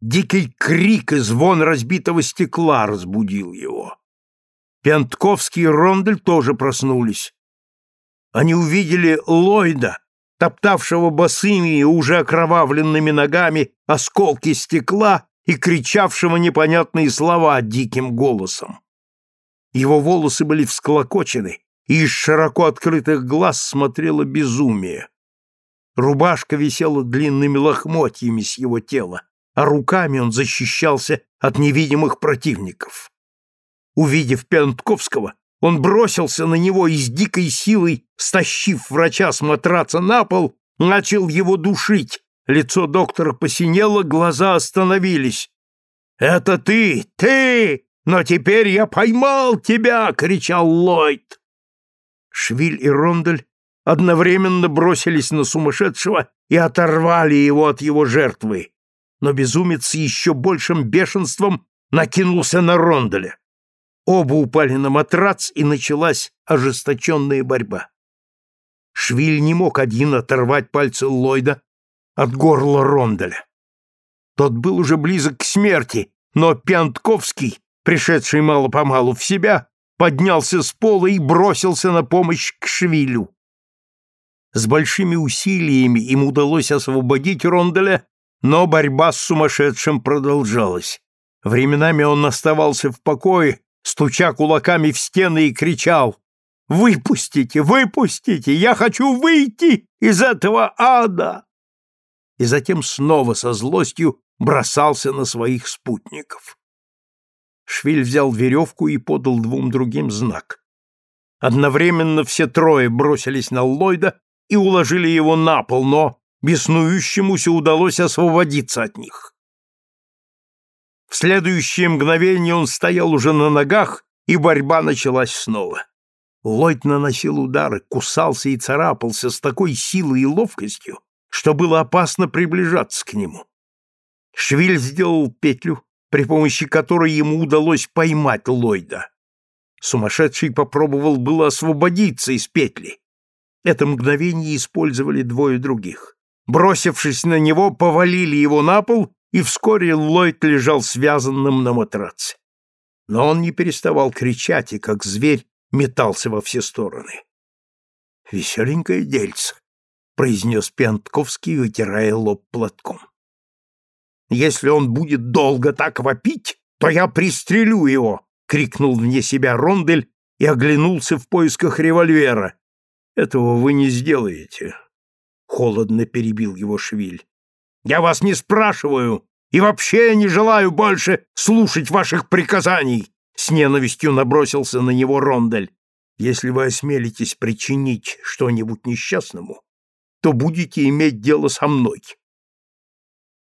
Дикий крик и звон разбитого стекла разбудил его. Пентковский и Рондель тоже проснулись. Они увидели Ллойда, топтавшего босыми и уже окровавленными ногами осколки стекла и кричавшего непонятные слова диким голосом. Его волосы были всклокочены, и из широко открытых глаз смотрело безумие. Рубашка висела длинными лохмотьями с его тела, а руками он защищался от невидимых противников. Увидев Пентковского, он бросился на него и с дикой силой, стащив врача с матраца на пол, начал его душить. Лицо доктора посинело, глаза остановились. «Это ты! Ты! Но теперь я поймал тебя!» — кричал Ллойд. Швиль и Рондель одновременно бросились на сумасшедшего и оторвали его от его жертвы. Но безумец с еще большим бешенством накинулся на Ронделя. Оба упали на матрац, и началась ожесточенная борьба. Швиль не мог один оторвать пальцы Ллойда от горла Ронделя. Тот был уже близок к смерти, но Пянтковский, пришедший мало-помалу в себя, поднялся с пола и бросился на помощь к Швилю. С большими усилиями им удалось освободить Ронделя, но борьба с сумасшедшим продолжалась. Временами он оставался в покое, стуча кулаками в стены и кричал «Выпустите! Выпустите! Я хочу выйти из этого ада!» И затем снова со злостью бросался на своих спутников. Швиль взял веревку и подал двум другим знак. Одновременно все трое бросились на Ллойда и уложили его на пол, но беснующемуся удалось освободиться от них. В следующее мгновение он стоял уже на ногах, и борьба началась снова. Ллойд наносил удары, кусался и царапался с такой силой и ловкостью, что было опасно приближаться к нему. Швиль сделал петлю, при помощи которой ему удалось поймать Ллойда. Сумасшедший попробовал было освободиться из петли. Это мгновение использовали двое других. Бросившись на него, повалили его на пол, и вскоре Ллойд лежал связанным на матраце. Но он не переставал кричать и, как зверь, метался во все стороны. «Веселенькое дельце», — произнес Пентковский, вытирая лоб платком. Если он будет долго так вопить, то я пристрелю его!» — крикнул вне себя Рондель и оглянулся в поисках револьвера. «Этого вы не сделаете», — холодно перебил его Швиль. «Я вас не спрашиваю и вообще не желаю больше слушать ваших приказаний!» С ненавистью набросился на него Рондель. «Если вы осмелитесь причинить что-нибудь несчастному, то будете иметь дело со мной.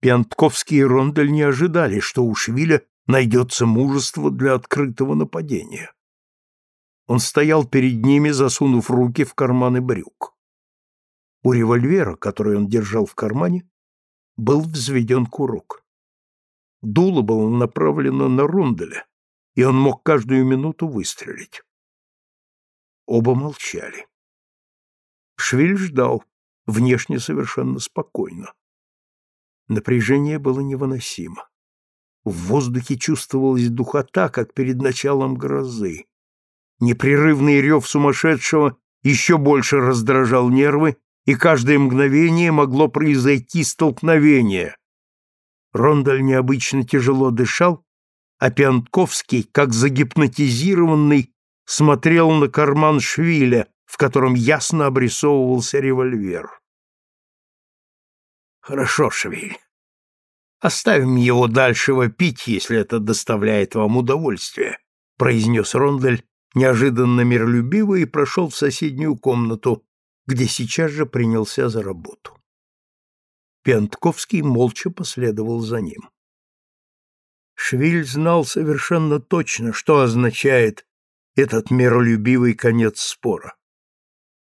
Пиантковский и Рондель не ожидали, что у Швиля найдется мужество для открытого нападения. Он стоял перед ними, засунув руки в карманы брюк. У револьвера, который он держал в кармане, был взведен курок. Дуло было направлено на Ронделя, и он мог каждую минуту выстрелить. Оба молчали. Швиль ждал, внешне совершенно спокойно. Напряжение было невыносимо. В воздухе чувствовалась духота, как перед началом грозы. Непрерывный рев сумасшедшего еще больше раздражал нервы, и каждое мгновение могло произойти столкновение. Рондаль необычно тяжело дышал, а Пиантковский, как загипнотизированный, смотрел на карман швиля, в котором ясно обрисовывался револьвер. Хорошо, Швиль. Оставим его дальше вопить, если это доставляет вам удовольствие, произнес Рондель неожиданно миролюбиво и прошел в соседнюю комнату, где сейчас же принялся за работу. Пентковский молча последовал за ним. Швиль знал совершенно точно, что означает этот миролюбивый конец спора.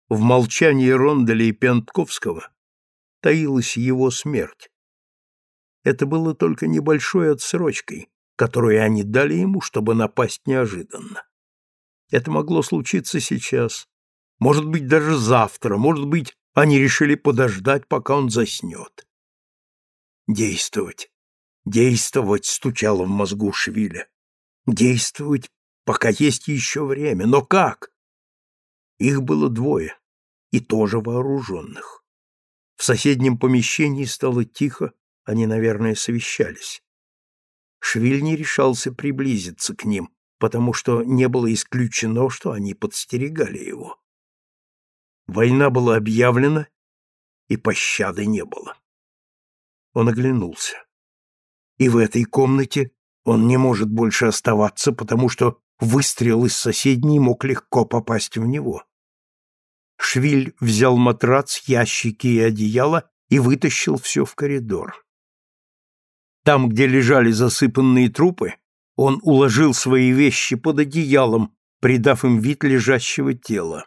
В молчании Ронделя и Пентковского таилась его смерть. Это было только небольшой отсрочкой, которую они дали ему, чтобы напасть неожиданно. Это могло случиться сейчас, может быть, даже завтра, может быть, они решили подождать, пока он заснет. Действовать, Действовать стучало в мозгу Швиля. Действовать, пока есть еще время. Но как? Их было двое, и тоже вооруженных. В соседнем помещении стало тихо, они, наверное, совещались. Швиль не решался приблизиться к ним, потому что не было исключено, что они подстерегали его. Война была объявлена, и пощады не было. Он оглянулся. И в этой комнате он не может больше оставаться, потому что выстрел из соседней мог легко попасть в него. Швиль взял матрац, ящики и одеяло и вытащил все в коридор. Там, где лежали засыпанные трупы, он уложил свои вещи под одеялом, придав им вид лежащего тела.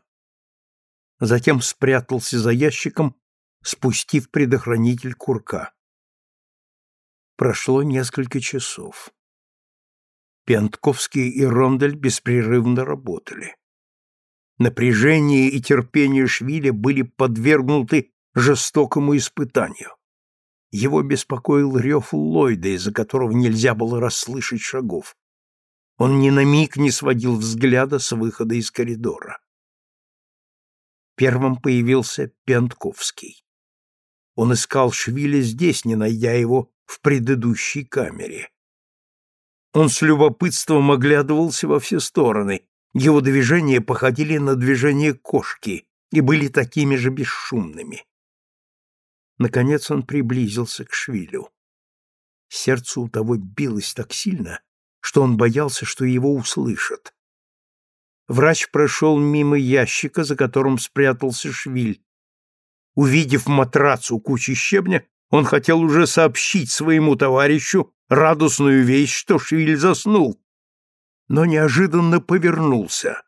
Затем спрятался за ящиком, спустив предохранитель курка. Прошло несколько часов. Пентковский и Рондель беспрерывно работали. Напряжение и терпение Швиля были подвергнуты жестокому испытанию. Его беспокоил рев Ллойда, из-за которого нельзя было расслышать шагов. Он ни на миг не сводил взгляда с выхода из коридора. Первым появился Пентковский. Он искал Швиля здесь, не найдя его в предыдущей камере. Он с любопытством оглядывался во все стороны. Его движения походили на движения кошки и были такими же бесшумными. Наконец он приблизился к Швилю. Сердце у того билось так сильно, что он боялся, что его услышат. Врач прошел мимо ящика, за которым спрятался Швиль. Увидев матрац у кучи щебня, он хотел уже сообщить своему товарищу радостную вещь, что Швиль заснул, но неожиданно повернулся.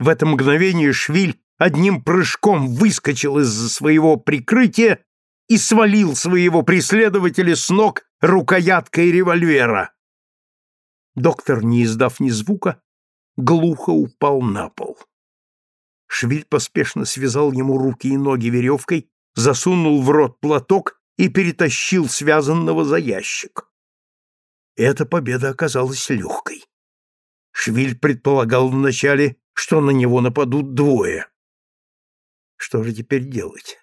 В это мгновение Швиль одним прыжком выскочил из-за своего прикрытия и свалил своего преследователя с ног рукояткой револьвера. Доктор, не издав ни звука, глухо упал на пол. Швиль поспешно связал ему руки и ноги веревкой засунул в рот платок и перетащил связанного за ящик. Эта победа оказалась легкой. Швиль предполагал вначале, что на него нападут двое. Что же теперь делать?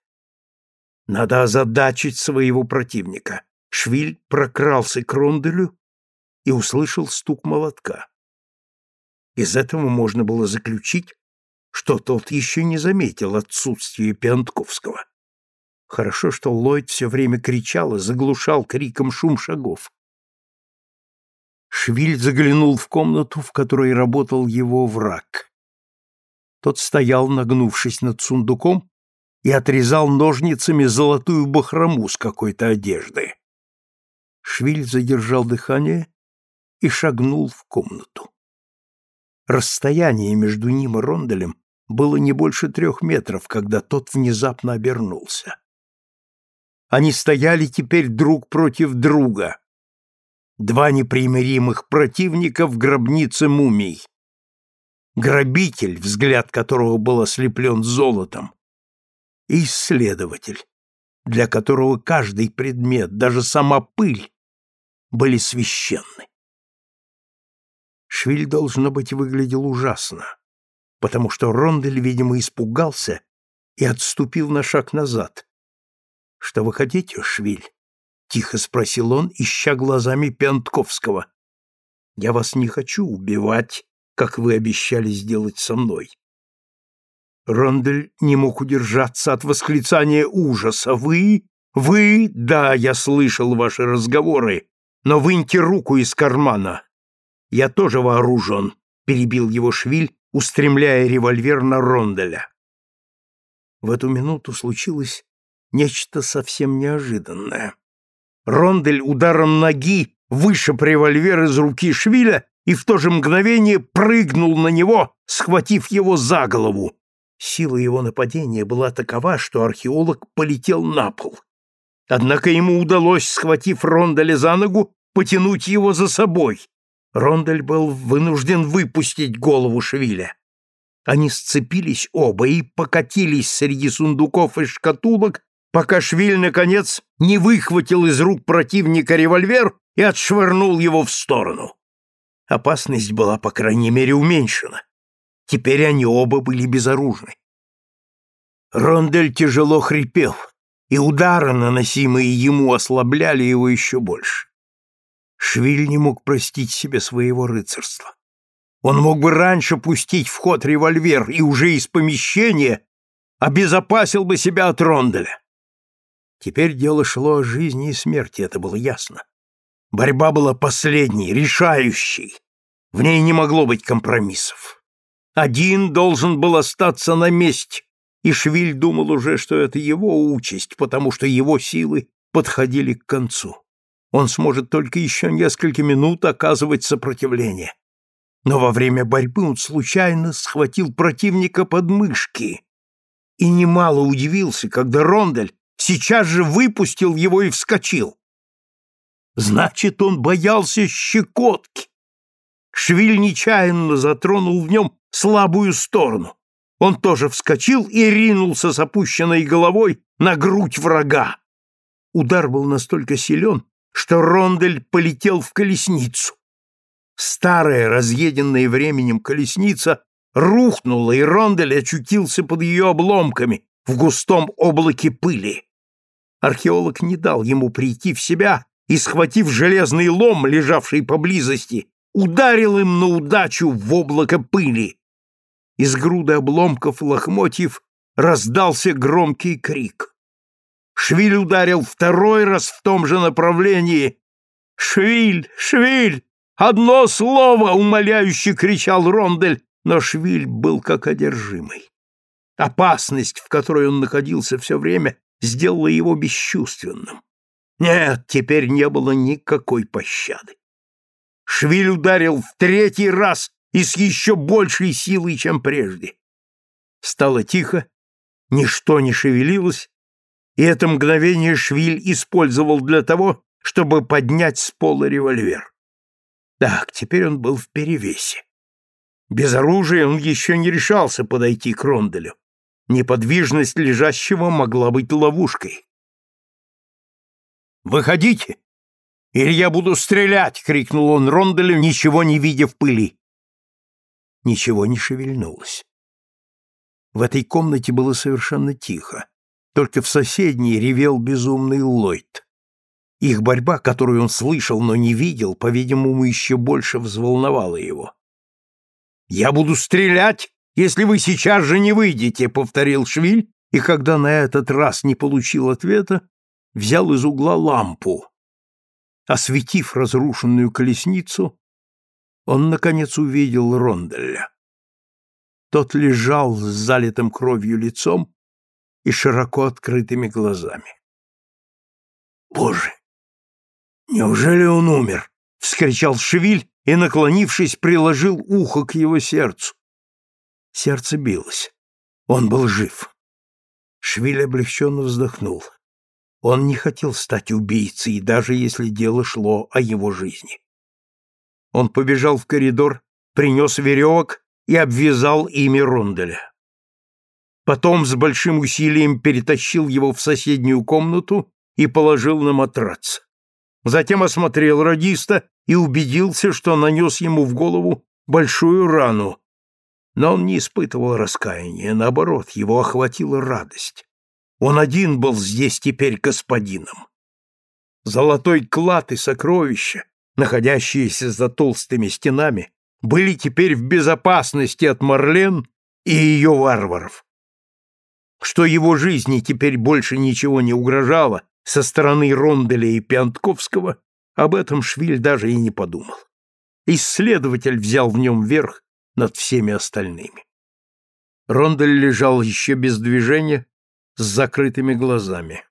Надо озадачить своего противника. Швиль прокрался к Ронделю и услышал стук молотка. Из этого можно было заключить, что тот еще не заметил отсутствия Пиантковского. Хорошо, что Ллойд все время кричал и заглушал криком шум шагов. Швиль заглянул в комнату, в которой работал его враг. Тот стоял, нагнувшись над сундуком, и отрезал ножницами золотую бахрому с какой-то одежды. Швиль задержал дыхание и шагнул в комнату. Расстояние между ним и Ронделем было не больше трех метров, когда тот внезапно обернулся. Они стояли теперь друг против друга. Два непримиримых противника в гробнице мумий. Грабитель, взгляд которого был ослеплен золотом, и исследователь, для которого каждый предмет, даже сама пыль, были священны. Швиль, должно быть, выглядел ужасно, потому что Рондель, видимо, испугался и отступил на шаг назад, что вы хотите, Швиль? Тихо спросил он, ища глазами Пентковского. Я вас не хочу убивать, как вы обещали сделать со мной. Рондель не мог удержаться от восклицания ужаса. Вы? Вы? Да, я слышал ваши разговоры, но выньте руку из кармана. Я тоже вооружен, перебил его Швиль, устремляя револьвер на Ронделя. В эту минуту случилось нечто совсем неожиданное. Рондель ударом ноги вышиб револьвер из руки Швиля и в то же мгновение прыгнул на него, схватив его за голову. Сила его нападения была такова, что археолог полетел на пол. Однако ему удалось, схватив Ронделя за ногу, потянуть его за собой. Рондель был вынужден выпустить голову Швиля. Они сцепились оба и покатились среди сундуков и шкатулок, пока Швиль, наконец, не выхватил из рук противника револьвер и отшвырнул его в сторону. Опасность была, по крайней мере, уменьшена. Теперь они оба были безоружны. Рондель тяжело хрипел, и удары, наносимые ему, ослабляли его еще больше. Швиль не мог простить себе своего рыцарства. Он мог бы раньше пустить в ход револьвер и уже из помещения обезопасил бы себя от Ронделя. Теперь дело шло о жизни и смерти, это было ясно. Борьба была последней, решающей. В ней не могло быть компромиссов. Один должен был остаться на месте, и Швиль думал уже, что это его участь, потому что его силы подходили к концу. Он сможет только еще несколько минут оказывать сопротивление. Но во время борьбы он случайно схватил противника под мышки и немало удивился, когда Рондель сейчас же выпустил его и вскочил. Значит, он боялся щекотки. Швиль нечаянно затронул в нем слабую сторону. Он тоже вскочил и ринулся с опущенной головой на грудь врага. Удар был настолько силен, что Рондель полетел в колесницу. Старая, разъеденная временем колесница рухнула, и Рондель очутился под ее обломками в густом облаке пыли. Археолог не дал ему прийти в себя и, схватив железный лом, лежавший поблизости, ударил им на удачу в облако пыли. Из груды обломков лохмотьев раздался громкий крик. Швиль ударил второй раз в том же направлении. «Швиль! Швиль! Одно слово!» — умоляюще кричал Рондель, но Швиль был как одержимый. Опасность, в которой он находился все время, сделала его бесчувственным. Нет, теперь не было никакой пощады. Швиль ударил в третий раз и с еще большей силой, чем прежде. Стало тихо, ничто не шевелилось, и это мгновение Швиль использовал для того, чтобы поднять с пола револьвер. Так, теперь он был в перевесе. Без оружия он еще не решался подойти к Ронделю. Неподвижность лежащего могла быть ловушкой. «Выходите, или я буду стрелять!» — крикнул он Ронделю, ничего не видя в пыли. Ничего не шевельнулось. В этой комнате было совершенно тихо. Только в соседней ревел безумный Ллойд. Их борьба, которую он слышал, но не видел, по-видимому, еще больше взволновала его. «Я буду стрелять, если вы сейчас же не выйдете», — повторил Швиль, и когда на этот раз не получил ответа, взял из угла лампу. Осветив разрушенную колесницу, он, наконец, увидел Ронделя. Тот лежал с залитым кровью лицом и широко открытыми глазами. «Боже! Неужели он умер?» — вскричал Шевиль и, наклонившись, приложил ухо к его сердцу. Сердце билось. Он был жив. Швиль облегченно вздохнул. Он не хотел стать убийцей, даже если дело шло о его жизни. Он побежал в коридор, принес веревок и обвязал ими Ронделя. Потом с большим усилием перетащил его в соседнюю комнату и положил на матрац. Затем осмотрел радиста и убедился, что нанес ему в голову большую рану. Но он не испытывал раскаяния, наоборот, его охватила радость. Он один был здесь теперь господином. Золотой клад и сокровища, находящиеся за толстыми стенами, были теперь в безопасности от Марлен и ее варваров. Что его жизни теперь больше ничего не угрожало со стороны Ронделя и Пиантковского, об этом Швиль даже и не подумал. Исследователь взял в нем верх над всеми остальными. Рондель лежал еще без движения, с закрытыми глазами.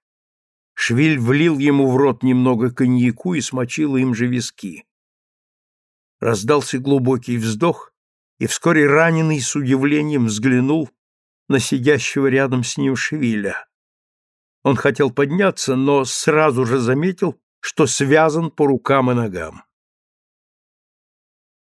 Швиль влил ему в рот немного коньяку и смочил им же виски. Раздался глубокий вздох, и вскоре раненый с удивлением взглянул на сидящего рядом с ним Швиля. Он хотел подняться, но сразу же заметил, что связан по рукам и ногам.